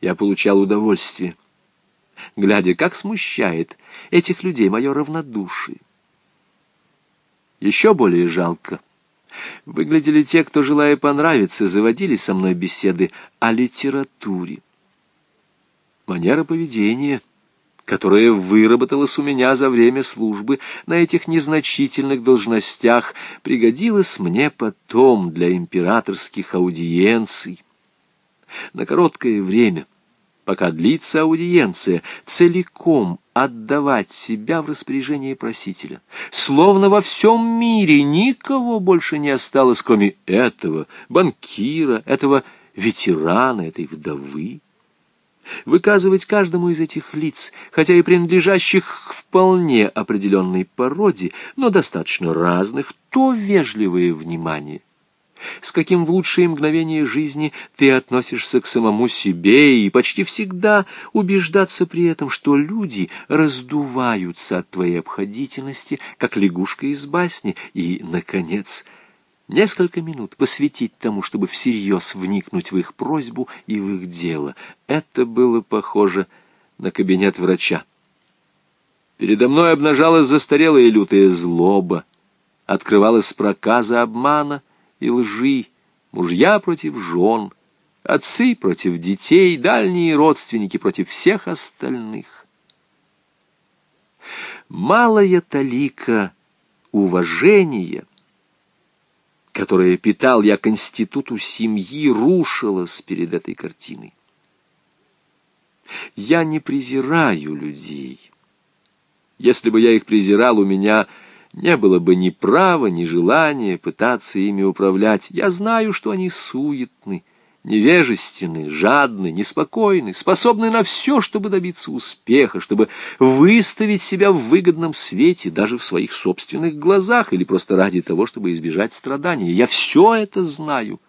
я получал удовольствие, глядя, как смущает этих людей мое равнодушие. Еще более жалко. Выглядели те, кто, желая понравиться, заводили со мной беседы о литературе. Манера поведения, которая выработалась у меня за время службы на этих незначительных должностях, пригодилась мне потом для императорских аудиенций. На короткое время, пока длится аудиенция, целиком отдавать себя в распоряжение просителя. Словно во всем мире никого больше не осталось, кроме этого банкира, этого ветерана, этой вдовы. Выказывать каждому из этих лиц, хотя и принадлежащих к вполне определенной породе, но достаточно разных, то вежливое внимание, с каким в лучшие мгновения жизни ты относишься к самому себе и почти всегда убеждаться при этом, что люди раздуваются от твоей обходительности, как лягушка из басни, и, наконец, несколько минут посвятить тому, чтобы всерьез вникнуть в их просьбу и в их дело. Это было похоже на кабинет врача. Передо мной обнажалась застарелая лютая злоба, открывалась проказа обмана — и лжи, мужья против жен, отцы против детей, дальние родственники против всех остальных. Малая талика уважения, которое питал я к институту семьи, рушилась перед этой картиной. Я не презираю людей. Если бы я их презирал, у меня не было бы ни права, ни желания пытаться ими управлять. Я знаю, что они суетны, невежественны, жадны, неспокойны, способны на все, чтобы добиться успеха, чтобы выставить себя в выгодном свете даже в своих собственных глазах или просто ради того, чтобы избежать страдания. Я все это знаю.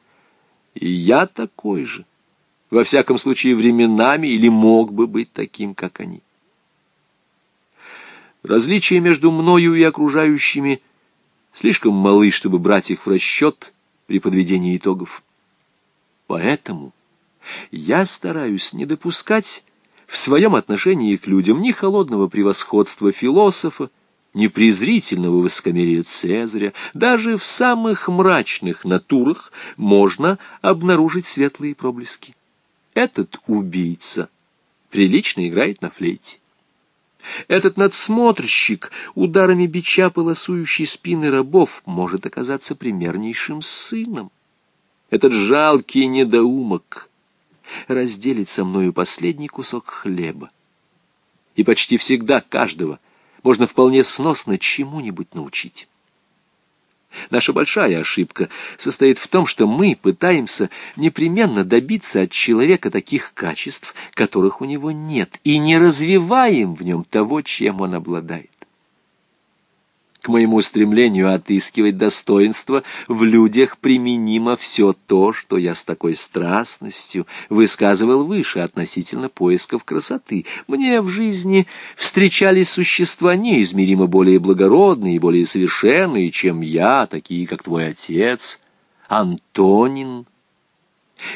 И я такой же. Во всяком случае, временами или мог бы быть таким, как они. Различия между мною и окружающими слишком малы, чтобы брать их в расчет при подведении итогов. Поэтому я стараюсь не допускать в своем отношении к людям ни холодного превосходства философа, ни презрительного высокомерия Цезаря. Даже в самых мрачных натурах можно обнаружить светлые проблески. Этот убийца прилично играет на флейте. Этот надсмотрщик, ударами бича полосующий спины рабов, может оказаться примернейшим сыном. Этот жалкий недоумок разделит со мною последний кусок хлеба. И почти всегда каждого можно вполне сносно чему-нибудь научить. Наша большая ошибка состоит в том, что мы пытаемся непременно добиться от человека таких качеств, которых у него нет, и не развиваем в нем того, чем он обладает к моему стремлению отыскивать достоинство, в людях применимо все то, что я с такой страстностью высказывал выше относительно поисков красоты. Мне в жизни встречались существа неизмеримо более благородные и более совершенные, чем я, такие, как твой отец, Антонин.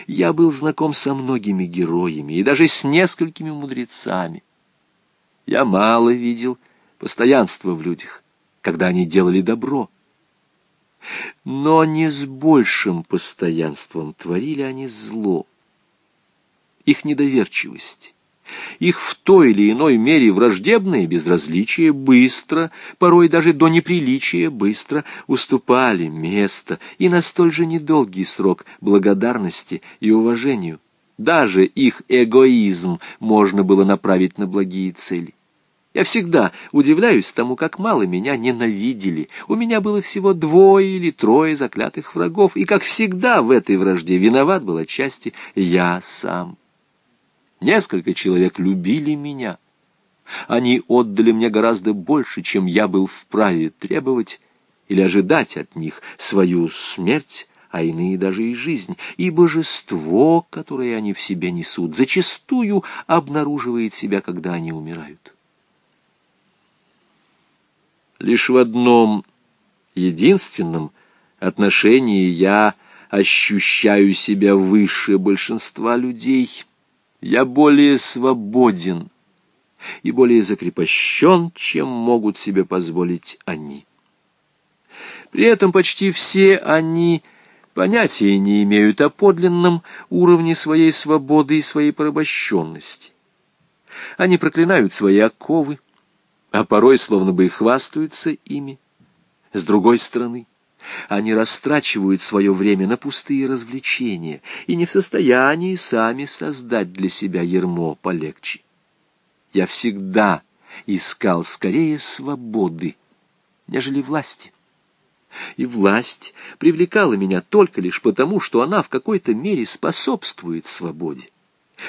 Я был знаком со многими героями и даже с несколькими мудрецами. Я мало видел постоянства в людях когда они делали добро. Но не с большим постоянством творили они зло. Их недоверчивость, их в той или иной мере враждебное безразличие быстро, порой даже до неприличия быстро уступали место и на столь же недолгий срок благодарности и уважению. Даже их эгоизм можно было направить на благие цели. Я всегда удивляюсь тому, как мало меня ненавидели. У меня было всего двое или трое заклятых врагов, и, как всегда, в этой вражде виноват был отчасти я сам. Несколько человек любили меня. Они отдали мне гораздо больше, чем я был вправе требовать или ожидать от них свою смерть, а иные даже и жизнь, и божество, которое они в себе несут, зачастую обнаруживает себя, когда они умирают. Лишь в одном единственном отношении я ощущаю себя выше большинства людей, Я более свободен и более закрепощен, чем могут себе позволить они. При этом почти все они понятия не имеют о подлинном уровне своей свободы и своей порабощенности. Они проклинают свои оковы, а порой словно бы и хвастаются ими. С другой стороны, они растрачивают свое время на пустые развлечения и не в состоянии сами создать для себя ермо полегче. Я всегда искал скорее свободы, нежели власти. И власть привлекала меня только лишь потому, что она в какой-то мере способствует свободе.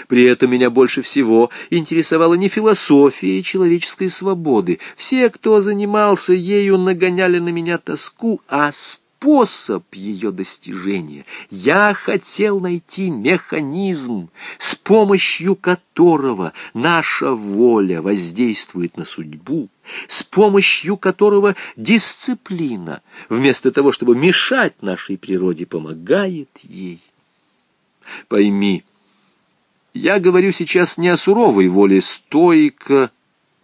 При этом меня больше всего интересовала не философия человеческой свободы. Все, кто занимался ею, нагоняли на меня тоску, а способ ее достижения. Я хотел найти механизм, с помощью которого наша воля воздействует на судьбу, с помощью которого дисциплина, вместо того, чтобы мешать нашей природе, помогает ей. Пойми, я говорю сейчас не о суровой воле стойка,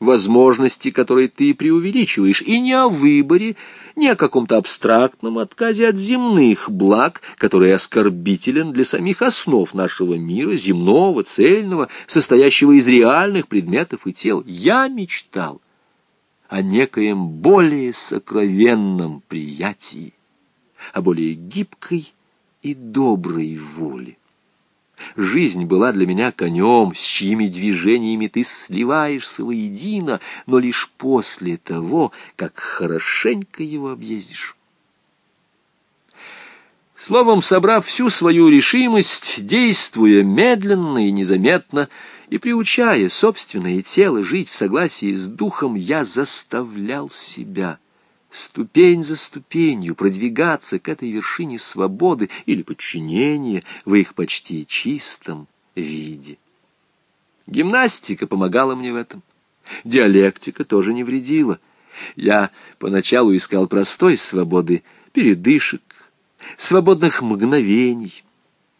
возможности, которые ты преувеличиваешь, и не о выборе, не о каком-то абстрактном отказе от земных благ, который оскорбителен для самих основ нашего мира, земного, цельного, состоящего из реальных предметов и тел. Я мечтал о некоем более сокровенном приятии, о более гибкой и доброй воле. Жизнь была для меня конем, с чьими движениями ты сливаешься воедино, но лишь после того, как хорошенько его объездишь. Словом, собрав всю свою решимость, действуя медленно и незаметно, и приучая собственное тело жить в согласии с духом, я заставлял себя ступень за ступенью продвигаться к этой вершине свободы или подчинения в их почти чистом виде. Гимнастика помогала мне в этом. Диалектика тоже не вредила. Я поначалу искал простой свободы, передышек, свободных мгновений.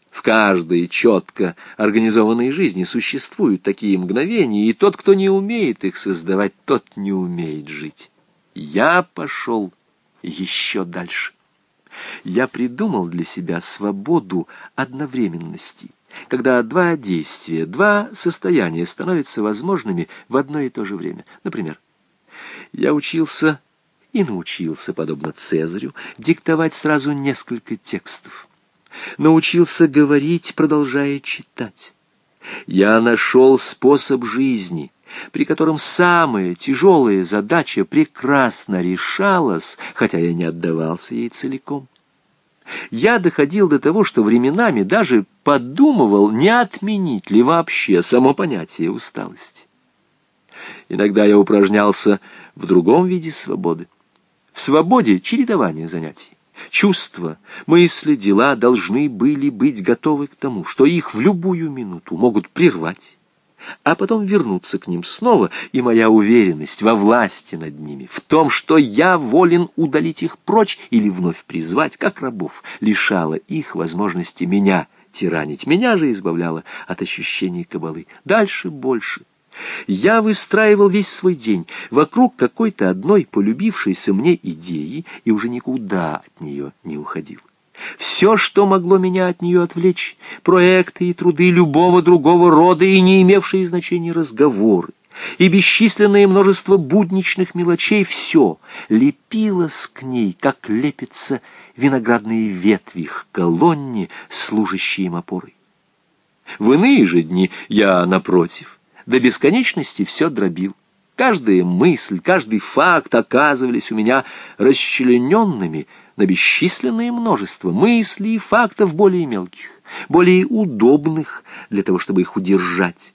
В каждой четко организованной жизни существуют такие мгновения, и тот, кто не умеет их создавать, тот не умеет жить. Я пошел еще дальше. Я придумал для себя свободу одновременности, когда два действия, два состояния становятся возможными в одно и то же время. Например, я учился и научился, подобно Цезарю, диктовать сразу несколько текстов. Научился говорить, продолжая читать. Я нашел способ жизни, при котором самая тяжелая задача прекрасно решалась, хотя я не отдавался ей целиком. Я доходил до того, что временами даже подумывал, не отменить ли вообще само понятие усталости. Иногда я упражнялся в другом виде свободы. В свободе чередования занятий. Чувства, мысли, дела должны были быть готовы к тому, что их в любую минуту могут прервать а потом вернуться к ним снова, и моя уверенность во власти над ними, в том, что я волен удалить их прочь или вновь призвать, как рабов, лишала их возможности меня тиранить, меня же избавляла от ощущений кабалы. Дальше больше. Я выстраивал весь свой день вокруг какой-то одной полюбившейся мне идеи и уже никуда от нее не уходил. Все, что могло меня от нее отвлечь, проекты и труды любого другого рода и не имевшие значения разговоры, и бесчисленное множество будничных мелочей, все лепилось к ней, как лепятся виноградные ветви к колонне, служащие им опорой. В иные же дни я, напротив, до бесконечности все дробил. Каждая мысль, каждый факт оказывались у меня расчлененными, на бесчисленное множество мыслей и фактов более мелких, более удобных для того, чтобы их удержать.